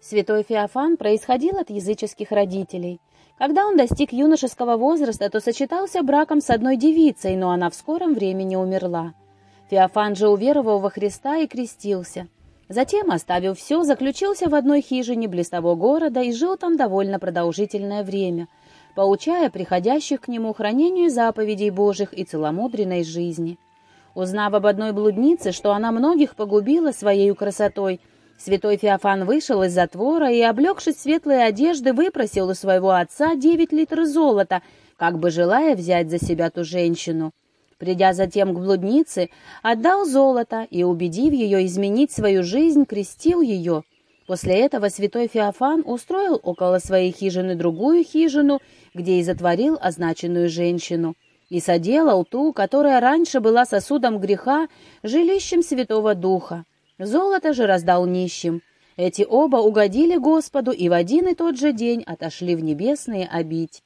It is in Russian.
Святой Феофан происходил от языческих родителей. Когда он достиг юношеского возраста, то сочетался браком с одной девицей, но она в скором времени умерла. Феофан же уверовал во Христа и крестился. Затем, оставив все, заключился в одной хижине близ того города и жил там довольно продолжительное время, поучая приходящих к нему хранению заповедей Божьих и целомудренной жизни. Узнав об одной блуднице, что она многих погубила своей красотой, Святой Феофан вышел из затвора и, облегшись в светлые одежды, выпросил у своего отца девять литров золота, как бы желая взять за себя ту женщину. Придя затем к блуднице, отдал золото и, убедив ее изменить свою жизнь, крестил ее. После этого святой Феофан устроил около своей хижины другую хижину, где и затворил означенную женщину, и соделал ту, которая раньше была сосудом греха, жилищем Святого Духа. Золото же раздал нищим. Эти оба угодили Господу и в один и тот же день отошли в небесные обить.